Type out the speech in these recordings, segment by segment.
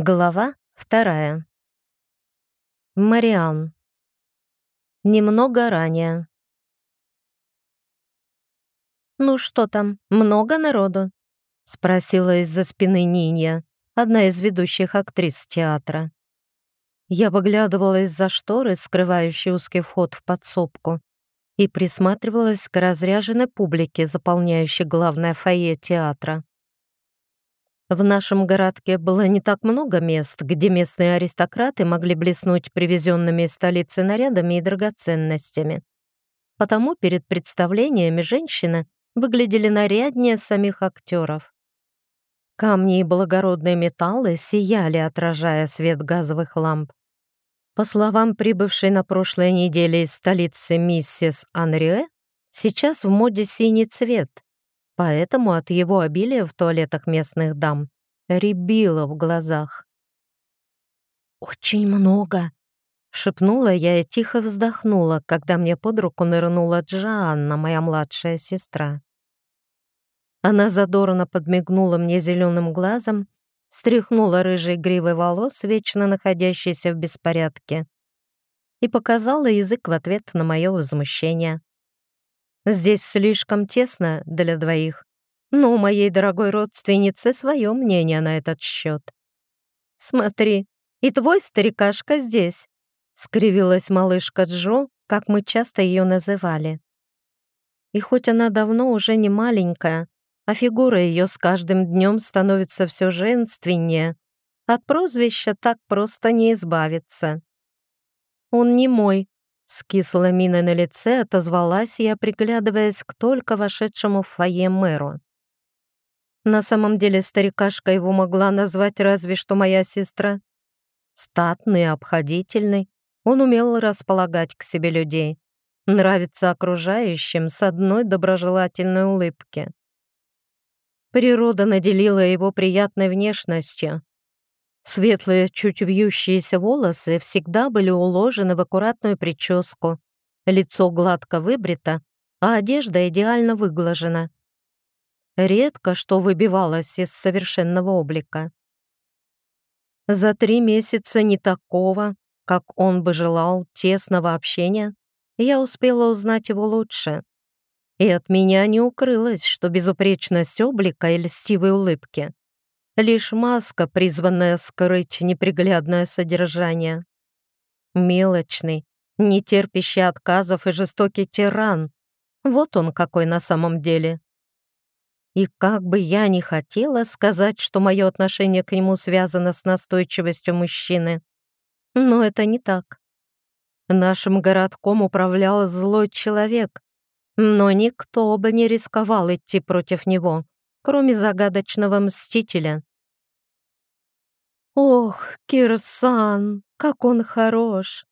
Глава вторая. Мариан. Немного ранее. «Ну что там, много народу?» — спросила из-за спины Нинья, одна из ведущих актрис театра. Я выглядывала из-за шторы, скрывающей узкий вход в подсобку, и присматривалась к разряженной публике, заполняющей главное фойе театра. В нашем городке было не так много мест, где местные аристократы могли блеснуть привезенными из столицы нарядами и драгоценностями. Потому перед представлениями женщины выглядели наряднее самих актеров. Камни и благородные металлы сияли, отражая свет газовых ламп. По словам прибывшей на прошлой неделе из столицы миссис Анриэ, сейчас в моде синий цвет, поэтому от его обилия в туалетах местных дам рябило в глазах. «Очень много!» — шепнула я и тихо вздохнула, когда мне под руку нырнула Джоанна, моя младшая сестра. Она задорно подмигнула мне зеленым глазом, стряхнула рыжей гривой волос, вечно находящейся в беспорядке, и показала язык в ответ на мое возмущение. Здесь слишком тесно для двоих, но у моей дорогой родственницы свое мнение на этот счет. «Смотри, и твой старикашка здесь», — скривилась малышка Джо, как мы часто ее называли. И хоть она давно уже не маленькая, а фигура ее с каждым днем становится все женственнее, от прозвища так просто не избавиться. «Он не мой», с кислой миной на лице отозвалась я, приглядываясь к только вошедшему в фойе мэру. На самом деле старикашка его могла назвать разве что моя сестра. Статный, обходительный, он умел располагать к себе людей, нравится окружающим с одной доброжелательной улыбки. Природа наделила его приятной внешностью, Светлые, чуть вьющиеся волосы всегда были уложены в аккуратную прическу, лицо гладко выбрито, а одежда идеально выглажена. Редко что выбивалось из совершенного облика. За три месяца не такого, как он бы желал, тесного общения, я успела узнать его лучше. И от меня не укрылось, что безупречность облика и льстивой улыбки Лишь маска, призванная скрыть неприглядное содержание. Мелочный, нетерпящий отказов и жестокий тиран. Вот он какой на самом деле. И как бы я ни хотела сказать, что мое отношение к нему связано с настойчивостью мужчины, но это не так. Нашим городком управлял злой человек, но никто бы не рисковал идти против него, кроме загадочного мстителя. «Ох, Кирсан, как он хорош!»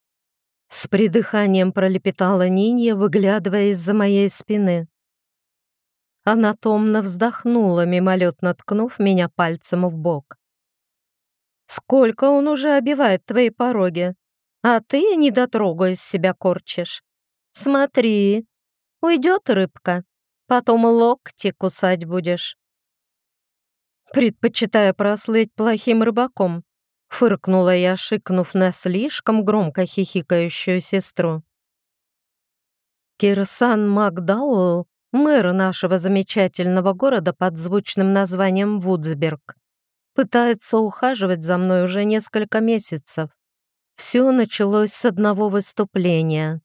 С придыханием пролепетала Нинья, выглядывая из-за моей спины. Она томно вздохнула, мимолетно ткнув меня пальцем в бок. «Сколько он уже обивает твои пороги, а ты, не дотрогаясь, себя корчишь. Смотри, уйдет рыбка, потом локти кусать будешь» предпочитая прослыть плохим рыбаком», — фыркнула я, шикнув на слишком громко хихикающую сестру. Кирсан Макдауэлл, мэр нашего замечательного города под звучным названием Вудсберг, пытается ухаживать за мной уже несколько месяцев. Все началось с одного выступления.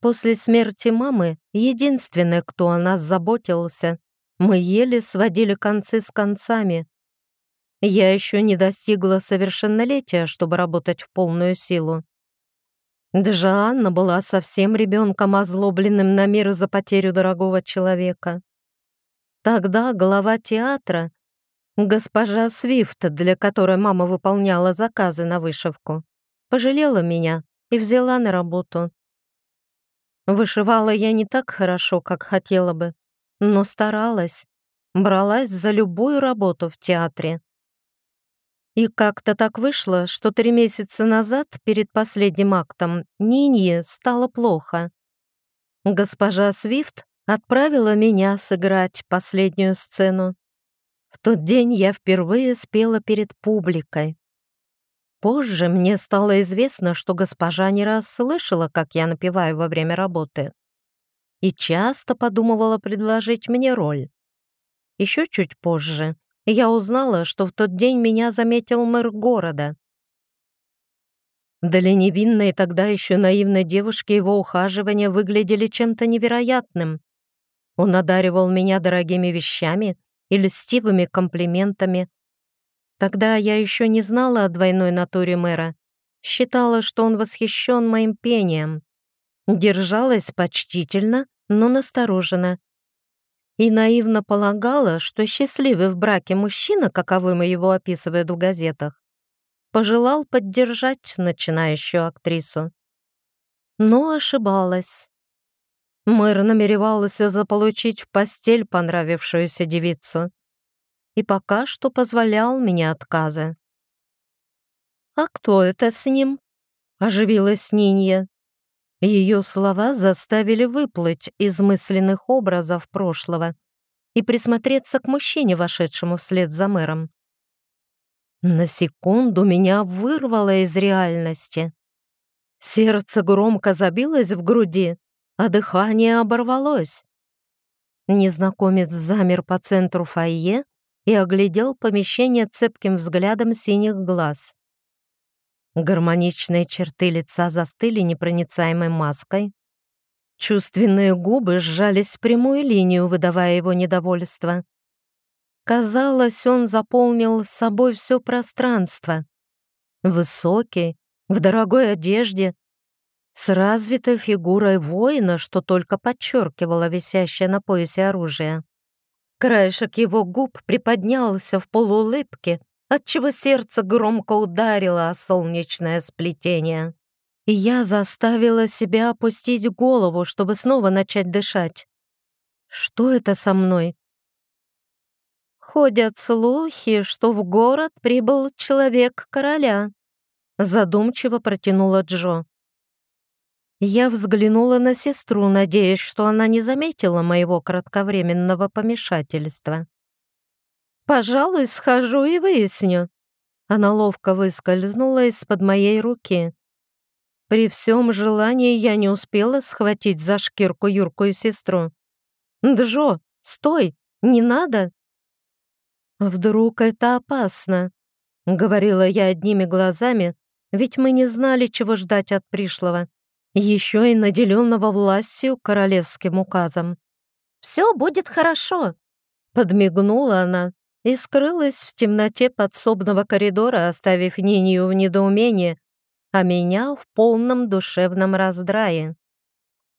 После смерти мамы единственный, кто о нас заботился, мы еле сводили концы с концами. Я еще не достигла совершеннолетия, чтобы работать в полную силу. Джоанна была совсем ребенком, озлобленным на мир за потерю дорогого человека. Тогда глава театра, госпожа Свифт, для которой мама выполняла заказы на вышивку, пожалела меня и взяла на работу. Вышивала я не так хорошо, как хотела бы, но старалась, бралась за любую работу в театре. И как-то так вышло, что три месяца назад, перед последним актом, Нинье стало плохо. Госпожа Свифт отправила меня сыграть последнюю сцену. В тот день я впервые спела перед публикой. Позже мне стало известно, что госпожа не раз слышала, как я напеваю во время работы, и часто подумывала предложить мне роль. Еще чуть позже я узнала, что в тот день меня заметил мэр города. Для невинной тогда еще наивной девушки его ухаживания выглядели чем-то невероятным. Он одаривал меня дорогими вещами и льстивыми комплиментами, Тогда я еще не знала о двойной натуре мэра. Считала, что он восхищен моим пением. Держалась почтительно, но настороженно. И наивно полагала, что счастливый в браке мужчина, каковым его описывают в газетах, пожелал поддержать начинающую актрису. Но ошибалась. Мэр намеревался заполучить в постель понравившуюся девицу и пока что позволял мне отказы. «А кто это с ним?» — оживилась Нинья. Ее слова заставили выплыть из мысленных образов прошлого и присмотреться к мужчине, вошедшему вслед за мэром. На секунду меня вырвало из реальности. Сердце громко забилось в груди, а дыхание оборвалось. Незнакомец замер по центру фойе, и оглядел помещение цепким взглядом синих глаз. Гармоничные черты лица застыли непроницаемой маской. Чувственные губы сжались в прямую линию, выдавая его недовольство. Казалось, он заполнил собой все пространство. Высокий, в дорогой одежде, с развитой фигурой воина, что только подчеркивало висящее на поясе оружие. Краешек его губ приподнялся в полуулыбке, отчего сердце громко ударило о солнечное сплетение. И я заставила себя опустить голову, чтобы снова начать дышать. Что это со мной? Ходят слухи, что в город прибыл человек короля. Задумчиво протянула Джо. Я взглянула на сестру, надеясь, что она не заметила моего кратковременного помешательства. «Пожалуй, схожу и выясню». Она ловко выскользнула из-под моей руки. При всем желании я не успела схватить за шкирку юркую сестру. «Джо, стой! Не надо!» «Вдруг это опасно?» — говорила я одними глазами, ведь мы не знали, чего ждать от пришлого еще и наделенного властью королевским указом. «Все будет хорошо», — подмигнула она и скрылась в темноте подсобного коридора, оставив Нинию в недоумении, а меня в полном душевном раздрае.